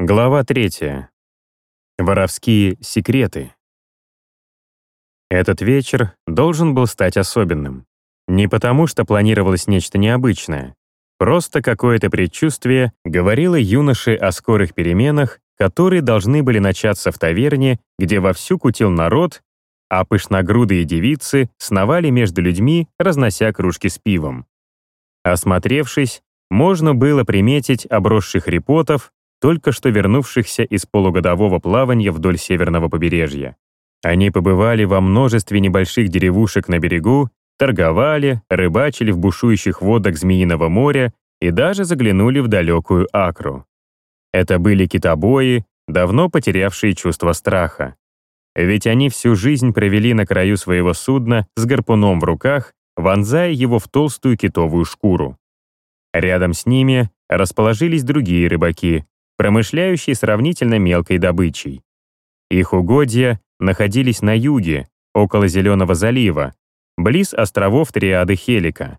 Глава 3. Воровские секреты. Этот вечер должен был стать особенным. Не потому, что планировалось нечто необычное. Просто какое-то предчувствие говорило юноше о скорых переменах, которые должны были начаться в таверне, где вовсю кутил народ, а пышногрудые девицы сновали между людьми, разнося кружки с пивом. Осмотревшись, можно было приметить обросших репотов, только что вернувшихся из полугодового плавания вдоль северного побережья. Они побывали во множестве небольших деревушек на берегу, торговали, рыбачили в бушующих водах Змеиного моря и даже заглянули в далекую Акру. Это были китобои, давно потерявшие чувство страха. Ведь они всю жизнь провели на краю своего судна с гарпуном в руках, вонзая его в толстую китовую шкуру. Рядом с ними расположились другие рыбаки, промышляющие сравнительно мелкой добычей. Их угодья находились на юге, около Зеленого залива, близ островов Триады Хелика.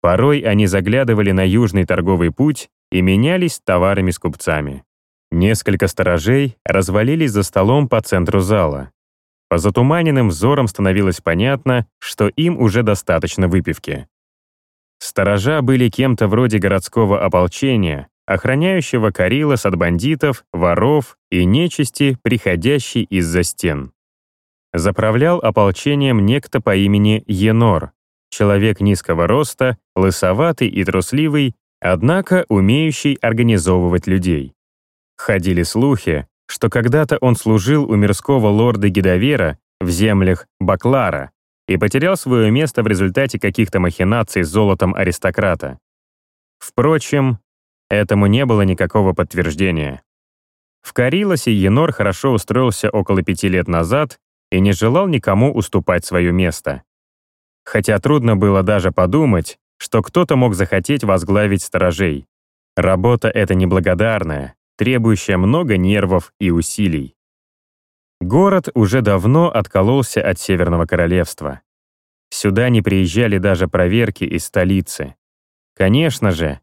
Порой они заглядывали на южный торговый путь и менялись товарами с купцами. Несколько сторожей развалились за столом по центру зала. По затуманенным взорам становилось понятно, что им уже достаточно выпивки. Сторожа были кем-то вроде городского ополчения, охраняющего Карилос от бандитов, воров и нечисти, приходящей из-за стен. Заправлял ополчением некто по имени Енор, человек низкого роста, лысоватый и трусливый, однако умеющий организовывать людей. Ходили слухи, что когда-то он служил у мирского лорда Гидовера в землях Баклара и потерял свое место в результате каких-то махинаций с золотом аристократа. Впрочем, этому не было никакого подтверждения. В Карилосе Енор хорошо устроился около пяти лет назад и не желал никому уступать свое место. Хотя трудно было даже подумать, что кто-то мог захотеть возглавить сторожей. Работа эта неблагодарная, требующая много нервов и усилий. Город уже давно откололся от Северного Королевства. Сюда не приезжали даже проверки из столицы. Конечно же,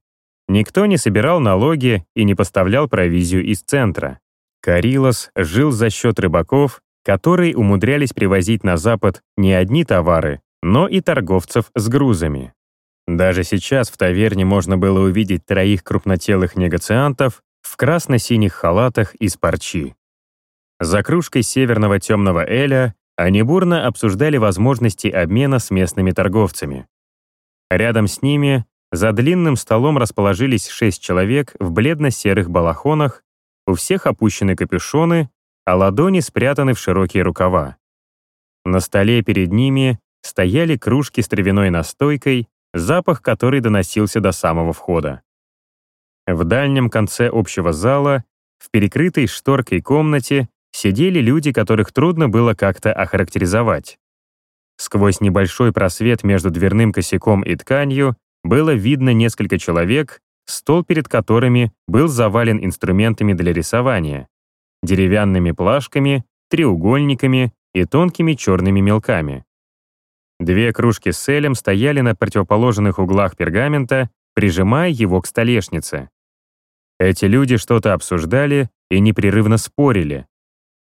никто не собирал налоги и не поставлял провизию из центра. Карилос жил за счет рыбаков, которые умудрялись привозить на Запад не одни товары, но и торговцев с грузами. Даже сейчас в таверне можно было увидеть троих крупнотелых негациантов в красно-синих халатах из парчи. За кружкой северного темного эля они бурно обсуждали возможности обмена с местными торговцами. Рядом с ними за длинным столом расположились шесть человек в бледно-серых балахонах, у всех опущены капюшоны, а ладони спрятаны в широкие рукава. На столе перед ними стояли кружки с травяной настойкой, запах которой доносился до самого входа. В дальнем конце общего зала, в перекрытой шторкой комнате, сидели люди, которых трудно было как-то охарактеризовать. Сквозь небольшой просвет между дверным косяком и тканью было видно несколько человек, стол перед которыми был завален инструментами для рисования, деревянными плашками, треугольниками и тонкими черными мелками. Две кружки с элем стояли на противоположных углах пергамента, прижимая его к столешнице. Эти люди что-то обсуждали и непрерывно спорили.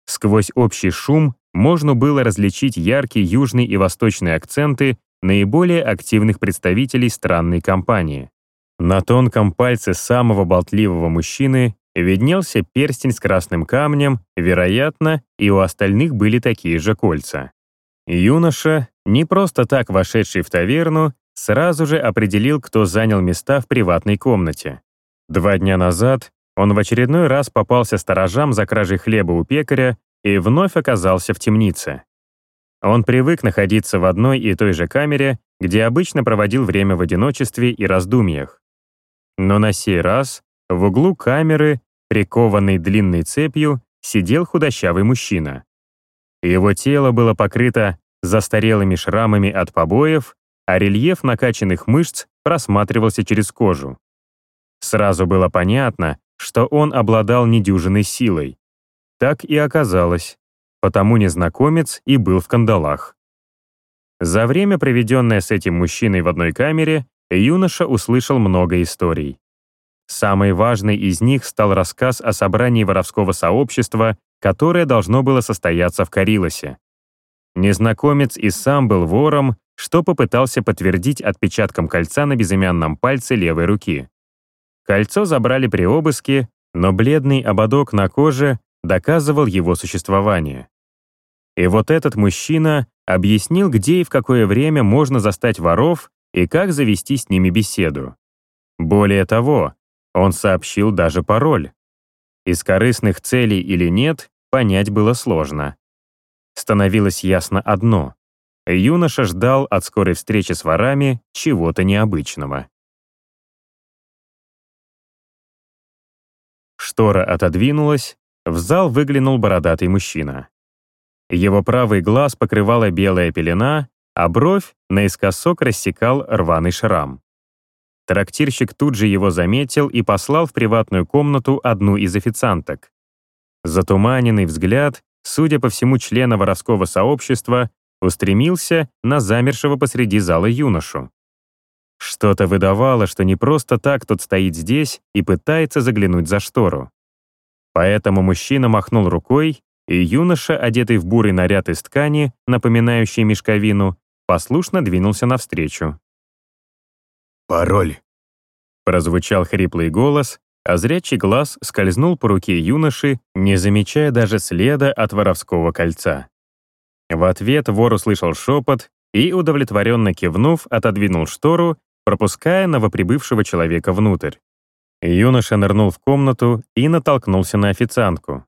Сквозь общий шум можно было различить яркие южные и восточные акценты наиболее активных представителей странной компании. На тонком пальце самого болтливого мужчины виднелся перстень с красным камнем, вероятно, и у остальных были такие же кольца. Юноша, не просто так вошедший в таверну, сразу же определил, кто занял места в приватной комнате. Два дня назад он в очередной раз попался сторожам за кражей хлеба у пекаря и вновь оказался в темнице. Он привык находиться в одной и той же камере, где обычно проводил время в одиночестве и раздумьях. Но на сей раз в углу камеры, прикованный длинной цепью, сидел худощавый мужчина. Его тело было покрыто застарелыми шрамами от побоев, а рельеф накачанных мышц просматривался через кожу. Сразу было понятно, что он обладал недюжиной силой. Так и оказалось, потому незнакомец и был в кандалах. За время, проведенное с этим мужчиной в одной камере, юноша услышал много историй. Самой важной из них стал рассказ о собрании воровского сообщества, которое должно было состояться в Карилосе. Незнакомец и сам был вором, что попытался подтвердить отпечатком кольца на безымянном пальце левой руки. Кольцо забрали при обыске, но бледный ободок на коже доказывал его существование. И вот этот мужчина объяснил, где и в какое время можно застать воров и как завести с ними беседу. Более того, он сообщил даже пароль. Из корыстных целей или нет, понять было сложно. Становилось ясно одно. Юноша ждал от скорой встречи с ворами чего-то необычного. Штора отодвинулась, в зал выглянул бородатый мужчина. Его правый глаз покрывала белая пелена, а бровь наискосок рассекал рваный шрам. Трактирщик тут же его заметил и послал в приватную комнату одну из официанток. Затуманенный взгляд, судя по всему члена воровского сообщества, устремился на замершего посреди зала юношу. Что-то выдавало, что не просто так тот стоит здесь и пытается заглянуть за штору. Поэтому мужчина махнул рукой, и юноша, одетый в бурый наряд из ткани, напоминающий мешковину, послушно двинулся навстречу. «Пароль!» Прозвучал хриплый голос, а зрячий глаз скользнул по руке юноши, не замечая даже следа от воровского кольца. В ответ вор услышал шепот и, удовлетворенно кивнув, отодвинул штору, пропуская новоприбывшего человека внутрь. Юноша нырнул в комнату и натолкнулся на официантку.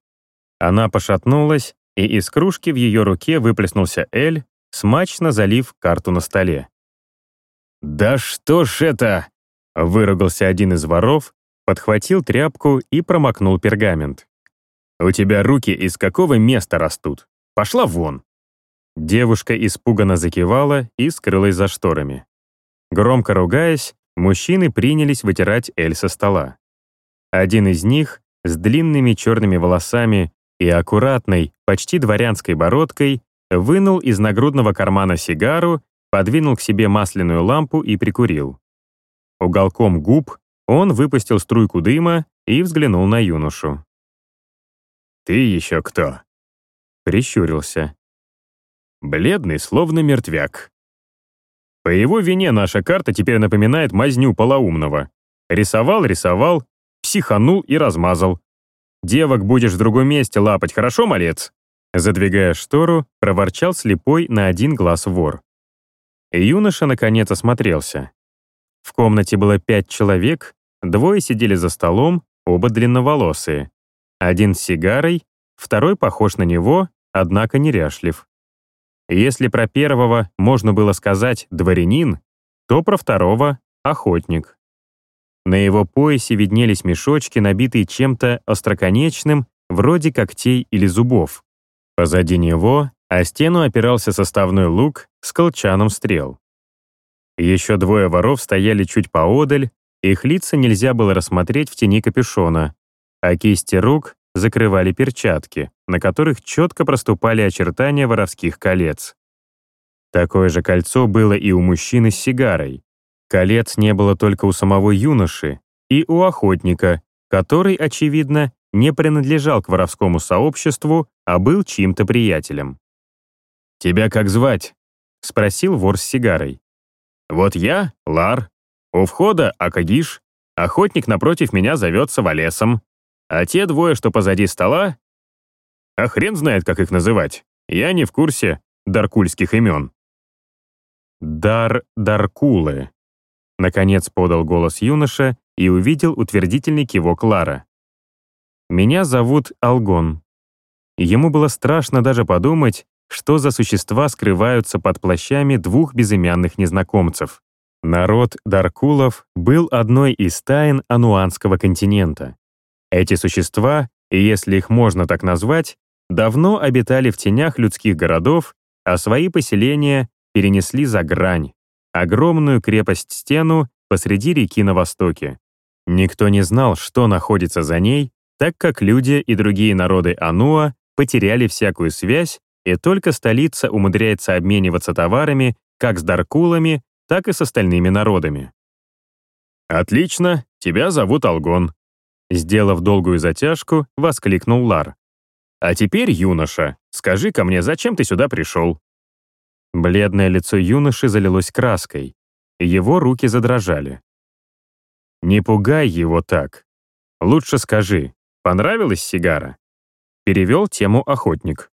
Она пошатнулась, и из кружки в ее руке выплеснулся Эль, смачно залив карту на столе. «Да что ж это?» — выругался один из воров, подхватил тряпку и промокнул пергамент. «У тебя руки из какого места растут? Пошла вон!» Девушка испуганно закивала и скрылась за шторами. Громко ругаясь, мужчины принялись вытирать Эль со стола. Один из них, с длинными черными волосами и аккуратной, почти дворянской бородкой, вынул из нагрудного кармана сигару подвинул к себе масляную лампу и прикурил. Уголком губ он выпустил струйку дыма и взглянул на юношу. «Ты еще кто?» Прищурился. «Бледный, словно мертвяк. По его вине наша карта теперь напоминает мазню полоумного. Рисовал, рисовал, психанул и размазал. Девок будешь в другом месте лапать, хорошо, малец?» Задвигая штору, проворчал слепой на один глаз вор. Юноша, наконец, осмотрелся. В комнате было пять человек, двое сидели за столом, оба длинноволосые. Один с сигарой, второй похож на него, однако неряшлив. Если про первого можно было сказать «дворянин», то про второго — «охотник». На его поясе виднелись мешочки, набитые чем-то остроконечным, вроде когтей или зубов. Позади него а стену опирался составной лук с колчаном стрел. Еще двое воров стояли чуть поодаль, их лица нельзя было рассмотреть в тени капюшона, а кисти рук закрывали перчатки, на которых четко проступали очертания воровских колец. Такое же кольцо было и у мужчины с сигарой. Колец не было только у самого юноши и у охотника, который, очевидно, не принадлежал к воровскому сообществу, а был чьим-то приятелем. «Тебя как звать?» — спросил вор с сигарой. «Вот я, Лар. У входа Акагиш. Охотник напротив меня зовется Валесом. А те двое, что позади стола... А хрен знает, как их называть. Я не в курсе даркульских имен». «Дар Даркулы», — наконец подал голос юноша и увидел утвердительный кивок Лара. «Меня зовут Алгон». Ему было страшно даже подумать, что за существа скрываются под плащами двух безымянных незнакомцев. Народ Даркулов был одной из тайн Ануанского континента. Эти существа, если их можно так назвать, давно обитали в тенях людских городов, а свои поселения перенесли за грань, огромную крепость-стену посреди реки на востоке. Никто не знал, что находится за ней, так как люди и другие народы Ануа потеряли всякую связь и только столица умудряется обмениваться товарами как с даркулами, так и с остальными народами. «Отлично, тебя зовут Алгон», — сделав долгую затяжку, воскликнул Лар. «А теперь, юноша, скажи ко мне, зачем ты сюда пришел?» Бледное лицо юноши залилось краской. Его руки задрожали. «Не пугай его так. Лучше скажи, понравилась сигара?» Перевел тему охотник.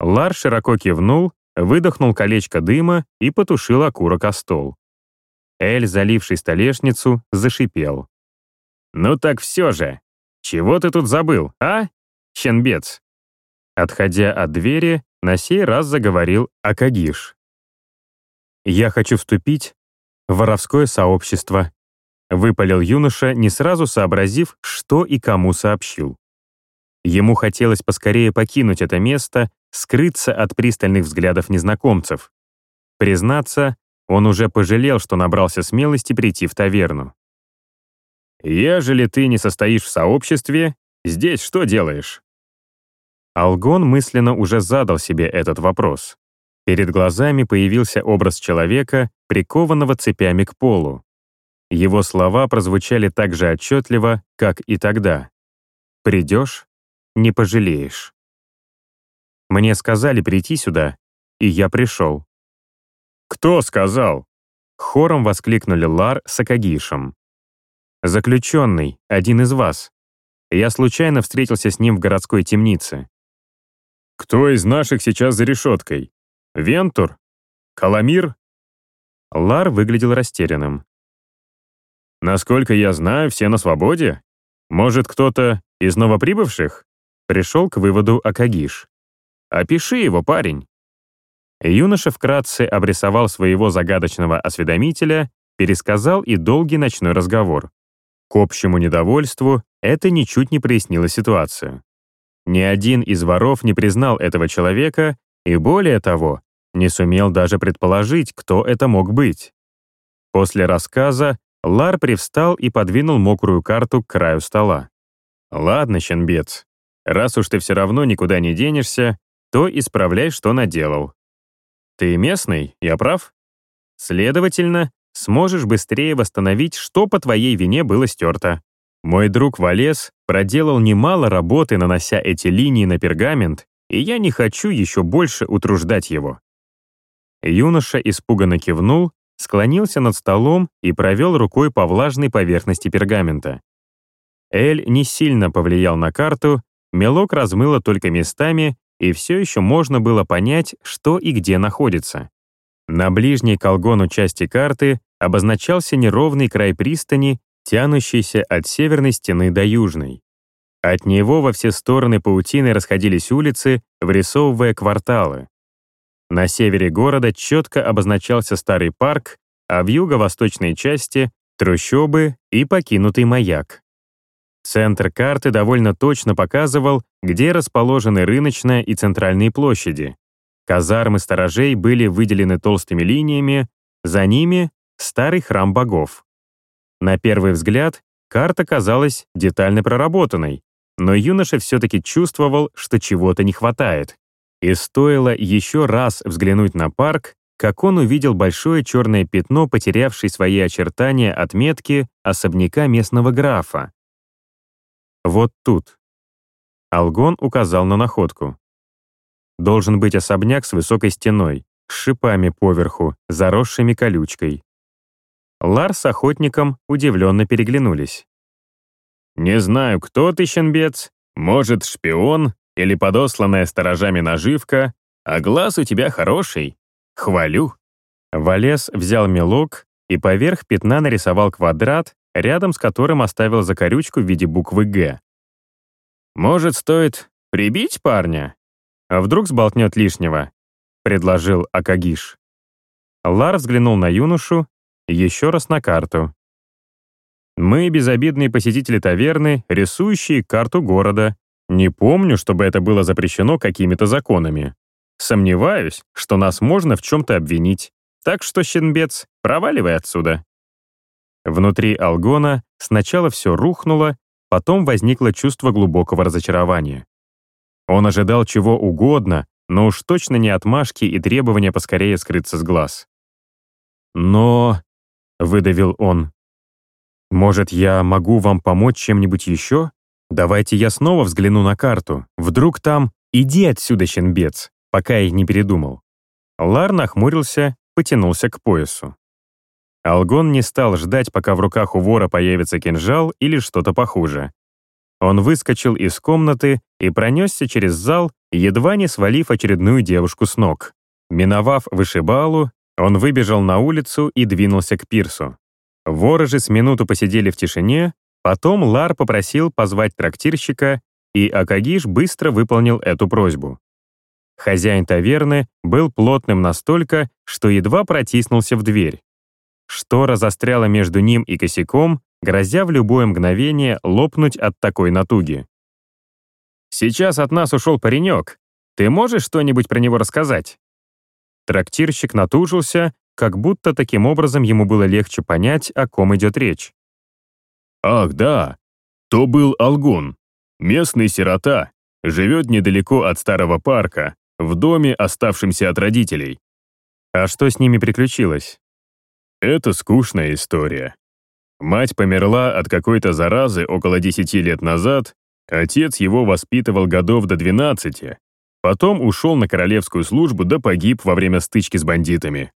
Лар широко кивнул, выдохнул колечко дыма и потушил окурок о стол. Эль, заливший столешницу, зашипел. «Ну так все же! Чего ты тут забыл, а, Ченбец?» Отходя от двери, на сей раз заговорил Акагиш. «Я хочу вступить в воровское сообщество», выпалил юноша, не сразу сообразив, что и кому сообщил. Ему хотелось поскорее покинуть это место, скрыться от пристальных взглядов незнакомцев. Признаться, он уже пожалел, что набрался смелости прийти в таверну. «Ежели ты не состоишь в сообществе, здесь что делаешь?» Алгон мысленно уже задал себе этот вопрос. Перед глазами появился образ человека, прикованного цепями к полу. Его слова прозвучали так же отчетливо, как и тогда. «Придешь — не пожалеешь». Мне сказали прийти сюда, и я пришел. «Кто сказал?» Хором воскликнули Лар с Акагишем. «Заключенный, один из вас. Я случайно встретился с ним в городской темнице». «Кто из наших сейчас за решеткой? Вентур? Каламир?» Лар выглядел растерянным. «Насколько я знаю, все на свободе. Может, кто-то из новоприбывших?» Пришел к выводу Акагиш. «Опиши его, парень». Юноша вкратце обрисовал своего загадочного осведомителя, пересказал и долгий ночной разговор. К общему недовольству это ничуть не прояснило ситуацию. Ни один из воров не признал этого человека и, более того, не сумел даже предположить, кто это мог быть. После рассказа Лар привстал и подвинул мокрую карту к краю стола. «Ладно, щенбец, раз уж ты все равно никуда не денешься, то исправляй, что наделал. Ты местный, я прав? Следовательно, сможешь быстрее восстановить, что по твоей вине было стерто. Мой друг Валес проделал немало работы, нанося эти линии на пергамент, и я не хочу еще больше утруждать его». Юноша испуганно кивнул, склонился над столом и провел рукой по влажной поверхности пергамента. Эль не сильно повлиял на карту, мелок размыло только местами, и все еще можно было понять, что и где находится. На ближней к Алгону части карты обозначался неровный край пристани, тянущийся от северной стены до южной. От него во все стороны паутины расходились улицы, вырисовывая кварталы. На севере города четко обозначался старый парк, а в юго-восточной части — трущобы и покинутый маяк. Центр карты довольно точно показывал, где расположены рыночная и центральные площади. Казармы сторожей были выделены толстыми линиями, за ними — старый храм богов. На первый взгляд, карта казалась детально проработанной, но юноша все-таки чувствовал, что чего-то не хватает. И стоило еще раз взглянуть на парк, как он увидел большое черное пятно, потерявшее свои очертания отметки особняка местного графа. Вот тут. Алгон указал на находку. Должен быть особняк с высокой стеной, с шипами поверху, заросшими колючкой. Лар с охотником удивленно переглянулись. «Не знаю, кто ты, щенбец, может, шпион или подосланная сторожами наживка, а глаз у тебя хороший. Хвалю». Валес взял мелок и поверх пятна нарисовал квадрат, рядом с которым оставил закорючку в виде буквы «Г». «Может, стоит прибить парня? А вдруг сболтнет лишнего?» — предложил Акагиш. Лар взглянул на юношу, еще раз на карту. «Мы безобидные посетители таверны, рисующие карту города. Не помню, чтобы это было запрещено какими-то законами. Сомневаюсь, что нас можно в чем-то обвинить. Так что, щенбец, проваливай отсюда». Внутри Алгона сначала все рухнуло, потом возникло чувство глубокого разочарования. Он ожидал чего угодно, но уж точно не отмашки и требования поскорее скрыться с глаз. «Но...» — выдавил он. Может, я могу вам помочь чем-нибудь еще? Давайте я снова взгляну на карту. Вдруг там «Иди отсюда, щенбец», пока я не передумал. Лар нахмурился, потянулся к поясу. Алгон не стал ждать, пока в руках у вора появится кинжал или что-то похуже. Он выскочил из комнаты и пронесся через зал, едва не свалив очередную девушку с ног. Миновав вышибалу, он выбежал на улицу и двинулся к пирсу. Воры же с минуту посидели в тишине, потом Лар попросил позвать трактирщика, и Акагиш быстро выполнил эту просьбу. Хозяин таверны был плотным настолько, что едва протиснулся в дверь. Штора застряла между ним и косяком, грозя в любое мгновение лопнуть от такой натуги. «Сейчас от нас ушел паренек. Ты можешь что-нибудь про него рассказать?» Трактирщик натужился, как будто таким образом ему было легче понять, о ком идет речь. «Ах, да, то был Алгун, местный сирота, живет недалеко от старого парка, в доме, оставшемся от родителей. А что с ними приключилось? Это скучная история. Мать померла от какой-то заразы около 10 лет назад, отец его воспитывал годов до 12, потом ушел на королевскую службу да погиб во время стычки с бандитами.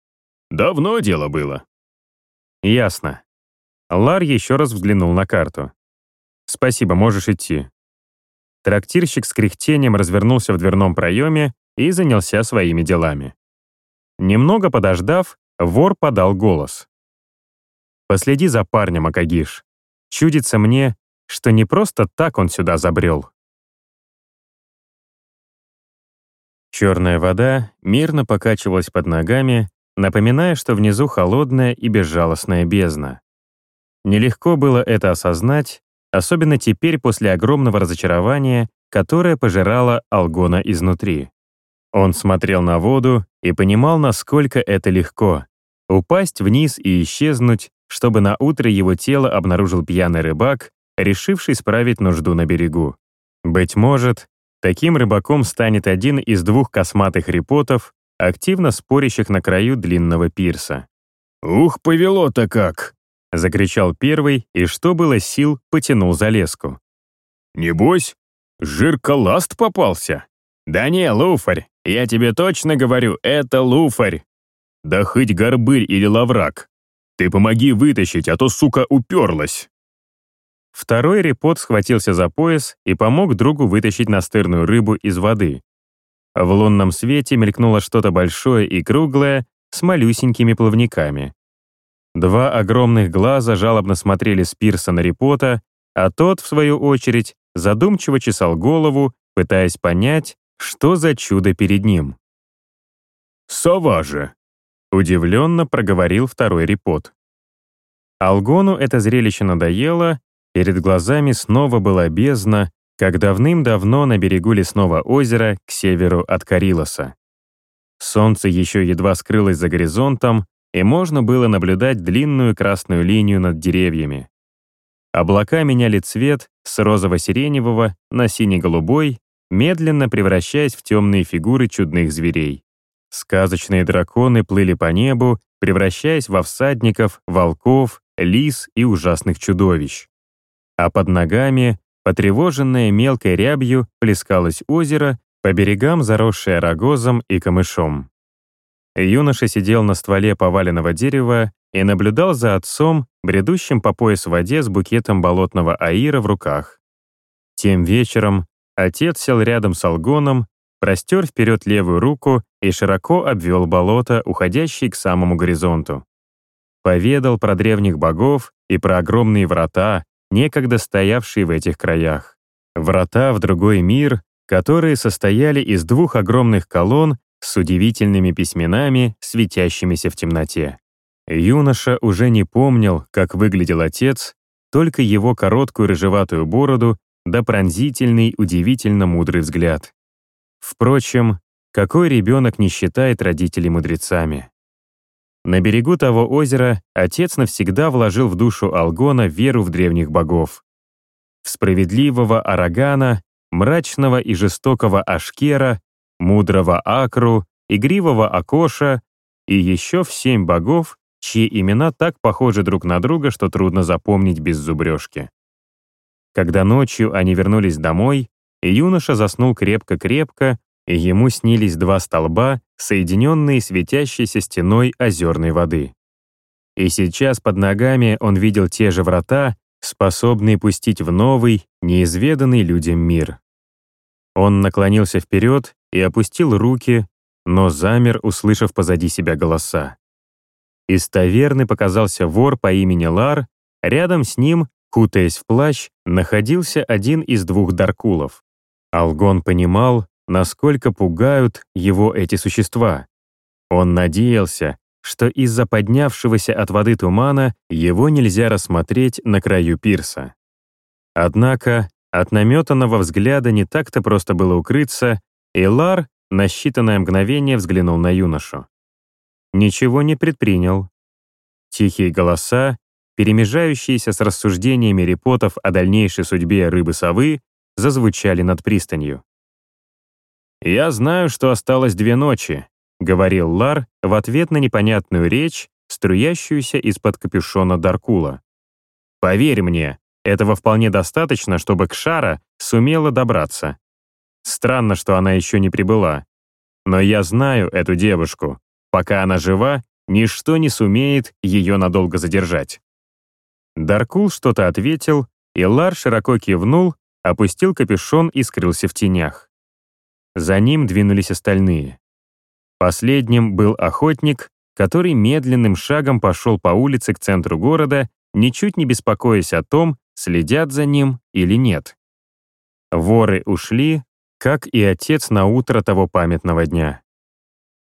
Давно дело было. Ясно. Лар еще раз взглянул на карту. «Спасибо, можешь идти». Трактирщик с кряхтением развернулся в дверном проеме и занялся своими делами. Немного подождав, вор подал голос. «Последи за парнем, Акагиш. Чудится мне, что не просто так он сюда забрел». Черная вода мирно покачивалась под ногами, напоминая, что внизу холодная и безжалостная бездна. Нелегко было это осознать, особенно теперь после огромного разочарования, которое пожирало Алгона изнутри. Он смотрел на воду и понимал, насколько это легко — упасть вниз и исчезнуть, чтобы на утро его тело обнаружил пьяный рыбак, решивший справить нужду на берегу. Быть может, таким рыбаком станет один из двух косматых репотов, активно спорящих на краю длинного пирса. «Ух, повело-то как!» — закричал первый и, что было сил, потянул за леску. «Небось, жирколаст попался?» «Да не, луфарь, я тебе точно говорю, это луфарь!» «Да хоть горбырь или лаврак. Ты помоги вытащить, а то, сука, уперлась!» Второй репот схватился за пояс и помог другу вытащить настырную рыбу из воды. В лунном свете мелькнуло что-то большое и круглое с малюсенькими плавниками. Два огромных глаза жалобно смотрели с пирса на репота, а тот, в свою очередь, задумчиво чесал голову, пытаясь понять, что за чудо перед ним. «Сова же!» — удивленно проговорил второй репот. Алгону это зрелище надоело, перед глазами снова была бездна, как давным-давно на берегу лесного озера к северу от Карилоса. Солнце еще едва скрылось за горизонтом, и можно было наблюдать длинную красную линию над деревьями. Облака меняли цвет с розово-сиреневого на сине-голубой, медленно превращаясь в темные фигуры чудных зверей. Сказочные драконы плыли по небу, превращаясь во всадников, волков, лис и ужасных чудовищ. А под ногами Потревоженное мелкой рябью плескалось озеро, по берегам заросшее рогозом и камышом. Юноша сидел на стволе поваленного дерева и наблюдал за отцом, бредущим по пояс в воде с букетом болотного аира в руках. Тем вечером отец сел рядом с алгоном, простер вперед левую руку и широко обвел болото, уходящее к самому горизонту. Поведал про древних богов и про огромные врата, некогда стоявшие в этих краях. Врата в другой мир, которые состояли из двух огромных колонн с удивительными письменами, светящимися в темноте. Юноша уже не помнил, как выглядел отец, только его короткую рыжеватую бороду да пронзительный, удивительно мудрый взгляд. Впрочем, какой ребенок не считает родителей мудрецами? На берегу того озера отец навсегда вложил в душу Алгона веру в древних богов. В справедливого Арагана, мрачного и жестокого Ашкера, мудрого Акру, игривого Акоша и еще в семь богов, чьи имена так похожи друг на друга, что трудно запомнить без зубрежки. Когда ночью они вернулись домой, юноша заснул крепко-крепко, и ему снились два столба, соединенные светящейся стеной озерной воды. И сейчас под ногами он видел те же врата, способные пустить в новый, неизведанный людям мир. Он наклонился вперед и опустил руки, но замер, услышав позади себя голоса. Из таверны показался вор по имени Лар, рядом с ним, кутаясь в плащ, находился один из двух даркулов. Алгон понимал, насколько пугают его эти существа. Он надеялся, что из-за поднявшегося от воды тумана его нельзя рассмотреть на краю пирса. Однако от наметанного взгляда не так-то просто было укрыться, и Лар на считанное мгновение взглянул на юношу. Ничего не предпринял. Тихие голоса, перемежающиеся с рассуждениями репотов о дальнейшей судьбе рыбы-совы, зазвучали над пристанью. «Я знаю, что осталось две ночи», — говорил Лар в ответ на непонятную речь, струящуюся из-под капюшона Даркула. «Поверь мне, этого вполне достаточно, чтобы Кшара сумела добраться. Странно, что она еще не прибыла. Но я знаю эту девушку. Пока она жива, ничто не сумеет ее надолго задержать». Даркул что-то ответил, и Лар широко кивнул, опустил капюшон и скрылся в тенях. За ним двинулись остальные. Последним был охотник, который медленным шагом пошел по улице к центру города, ничуть не беспокоясь о том, следят за ним или нет. Воры ушли, как и отец на утро того памятного дня.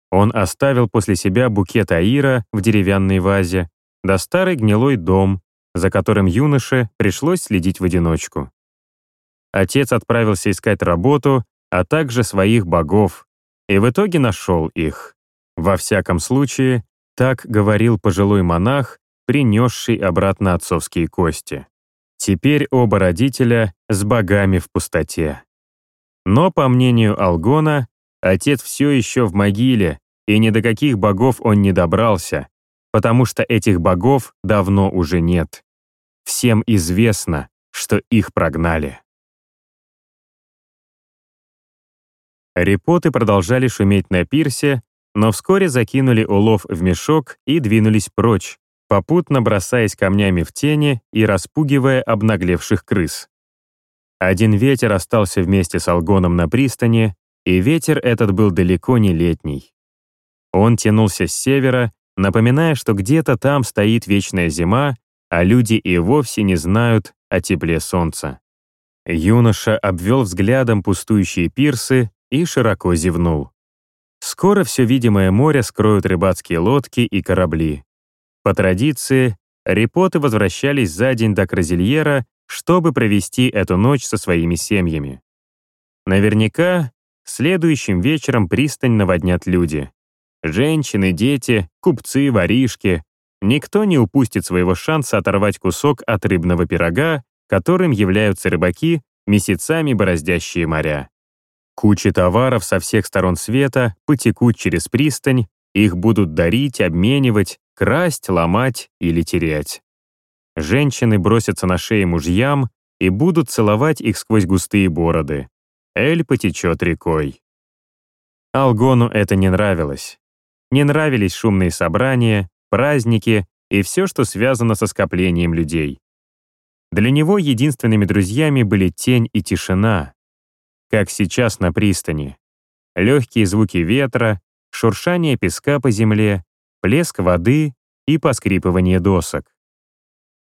Он оставил после себя букет аира в деревянной вазе, да старый гнилой дом, за которым юноше пришлось следить в одиночку. Отец отправился искать работу, а также своих богов, и в итоге нашел их. Во всяком случае, так говорил пожилой монах, принесший обратно отцовские кости. Теперь оба родителя с богами в пустоте. Но, по мнению Алгона, отец все еще в могиле, и ни до каких богов он не добрался, потому что этих богов давно уже нет. Всем известно, что их прогнали. Репоты продолжали шуметь на пирсе, но вскоре закинули улов в мешок и двинулись прочь, попутно бросаясь камнями в тени и распугивая обнаглевших крыс. Один ветер остался вместе с Алгоном на пристани, и ветер этот был далеко не летний. Он тянулся с севера, напоминая, что где-то там стоит вечная зима, а люди и вовсе не знают о тепле солнца. Юноша обвел взглядом пустующие пирсы и широко зевнул. Скоро все видимое море скроют рыбацкие лодки и корабли. По традиции, репоты возвращались за день до Кразильера, чтобы провести эту ночь со своими семьями. Наверняка, следующим вечером пристань наводнят люди. Женщины, дети, купцы, воришки. Никто не упустит своего шанса оторвать кусок от рыбного пирога, которым являются рыбаки, месяцами бороздящие моря. Кучи товаров со всех сторон света потекут через пристань, их будут дарить, обменивать, красть, ломать или терять. Женщины бросятся на шеи мужьям и будут целовать их сквозь густые бороды. Эль потечет рекой. Алгону это не нравилось. Не нравились шумные собрания, праздники и все, что связано со скоплением людей. Для него единственными друзьями были тень и тишина, как сейчас на пристани. Легкие звуки ветра, шуршание песка по земле, плеск воды и поскрипывание досок.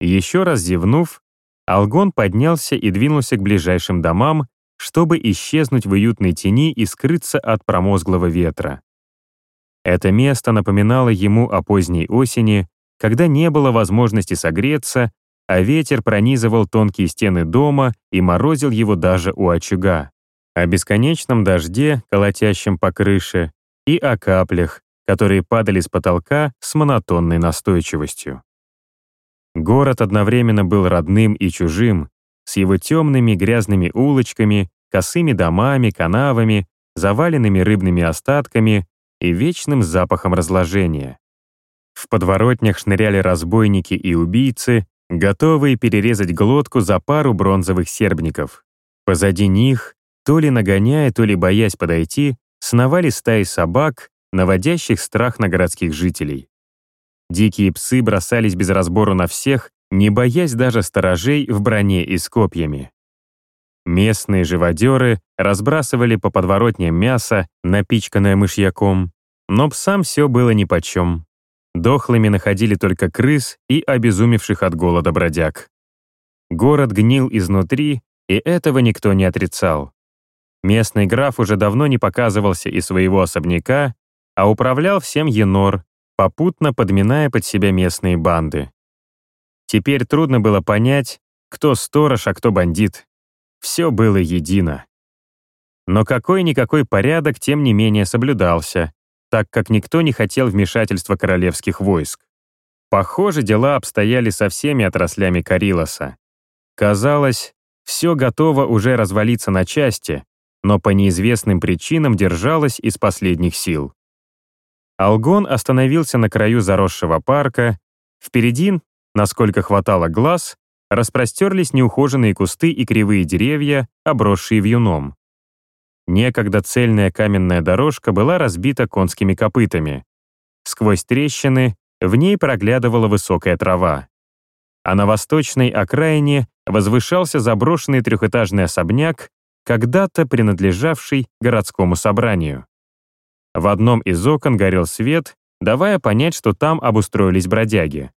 Еще раз зевнув, Алгон поднялся и двинулся к ближайшим домам, чтобы исчезнуть в уютной тени и скрыться от промозглого ветра. Это место напоминало ему о поздней осени, когда не было возможности согреться, а ветер пронизывал тонкие стены дома и морозил его даже у очага о бесконечном дожде, колотящем по крыше, и о каплях, которые падали с потолка с монотонной настойчивостью. Город одновременно был родным и чужим, с его темными грязными улочками, косыми домами, канавами, заваленными рыбными остатками и вечным запахом разложения. В подворотнях шныряли разбойники и убийцы, готовые перерезать глотку за пару бронзовых сербников. Позади них, то ли нагоняя, то ли боясь подойти, сновали стаи собак, наводящих страх на городских жителей. Дикие псы бросались без разбору на всех, не боясь даже сторожей в броне и с копьями. Местные живодеры разбрасывали по подворотням мясо, напичканное мышьяком, но псам все было нипочем. Дохлыми находили только крыс и обезумевших от голода бродяг. Город гнил изнутри, и этого никто не отрицал. Местный граф уже давно не показывался из своего особняка, а управлял всем Енор, попутно подминая под себя местные банды. Теперь трудно было понять, кто сторож, а кто бандит. Все было едино. Но какой-никакой порядок, тем не менее, соблюдался, так как никто не хотел вмешательства королевских войск. Похоже, дела обстояли со всеми отраслями Карилоса. Казалось, все готово уже развалиться на части, но по неизвестным причинам держалось из последних сил. Алгон остановился на краю заросшего парка. Впереди, насколько хватало глаз, распростерлись неухоженные кусты и кривые деревья, обросшие вьюном. Некогда цельная каменная дорожка была разбита конскими копытами. Сквозь трещины в ней проглядывала высокая трава. А на восточной окраине возвышался заброшенный трехэтажный особняк, когда-то принадлежавший городскому собранию. В одном из окон горел свет, давая понять, что там обустроились бродяги.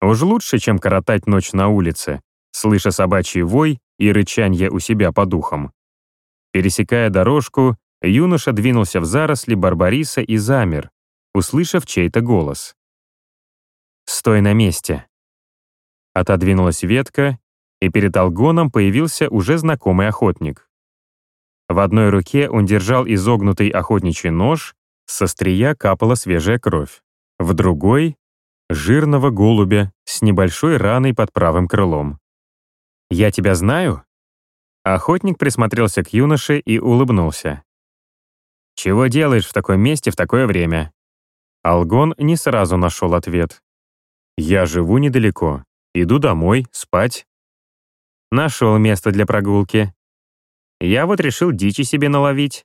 Уж лучше, чем коротать ночь на улице, слыша собачий вой и рычанье у себя по духам. Пересекая дорожку, юноша двинулся в заросли Барбариса и замер, услышав чей-то голос. «Стой на месте!» Отодвинулась ветка, и перед Алгоном появился уже знакомый охотник. В одной руке он держал изогнутый охотничий нож, со стрия капала свежая кровь. В другой — жирного голубя с небольшой раной под правым крылом. «Я тебя знаю?» Охотник присмотрелся к юноше и улыбнулся. «Чего делаешь в таком месте в такое время?» Алгон не сразу нашел ответ. «Я живу недалеко. Иду домой, спать». Нашел место для прогулки. Я вот решил дичи себе наловить.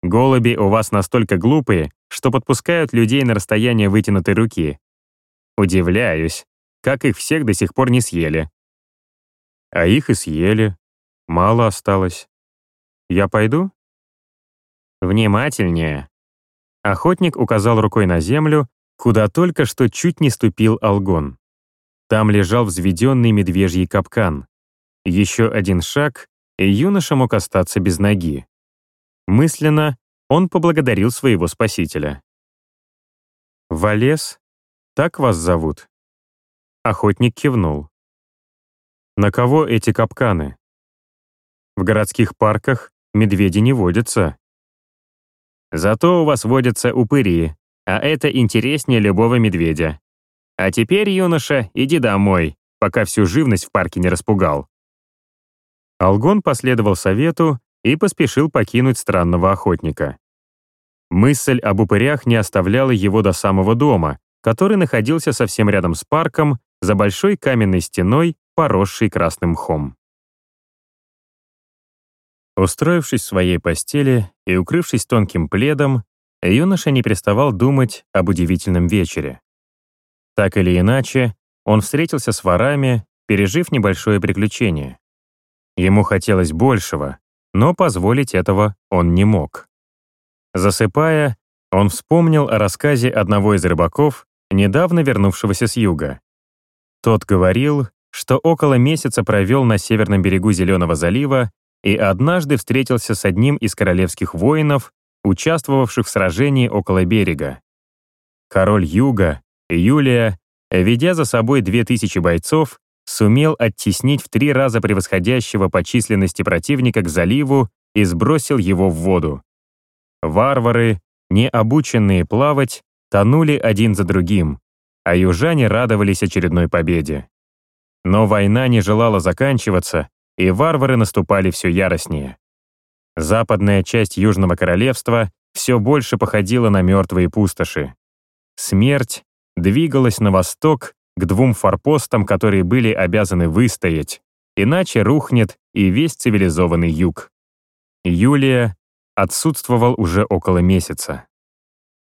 Голуби у вас настолько глупые, что подпускают людей на расстояние вытянутой руки. Удивляюсь, как их всех до сих пор не съели. А их и съели. Мало осталось. Я пойду? Внимательнее. Охотник указал рукой на землю, куда только что чуть не ступил алгон. Там лежал взведенный медвежий капкан. Еще один шаг, и юноша мог остаться без ноги. Мысленно он поблагодарил своего спасителя. «Валес? Так вас зовут?» Охотник кивнул. «На кого эти капканы?» «В городских парках медведи не водятся». «Зато у вас водятся упыри, а это интереснее любого медведя. А теперь, юноша, иди домой, пока всю живность в парке не распугал». Алгон последовал совету и поспешил покинуть странного охотника. Мысль об упырях не оставляла его до самого дома, который находился совсем рядом с парком, за большой каменной стеной, поросшей красным мхом. Устроившись в своей постели и укрывшись тонким пледом, юноша не переставал думать об удивительном вечере. Так или иначе, он встретился с ворами, пережив небольшое приключение. Ему хотелось большего, но позволить этого он не мог. Засыпая, он вспомнил о рассказе одного из рыбаков, недавно вернувшегося с юга. Тот говорил, что около месяца провел на северном берегу Зеленого залива и однажды встретился с одним из королевских воинов, участвовавших в сражении около берега. Король Юга, Юлия, ведя за собой две тысячи бойцов, сумел оттеснить в три раза превосходящего по численности противника к заливу и сбросил его в воду. Варвары, не обученные плавать, тонули один за другим, а южане радовались очередной победе. Но война не желала заканчиваться, и варвары наступали все яростнее. Западная часть Южного Королевства все больше походила на мертвые пустоши. Смерть двигалась на восток к двум форпостам, которые были обязаны выстоять, иначе рухнет и весь цивилизованный юг. Юлия отсутствовал уже около месяца.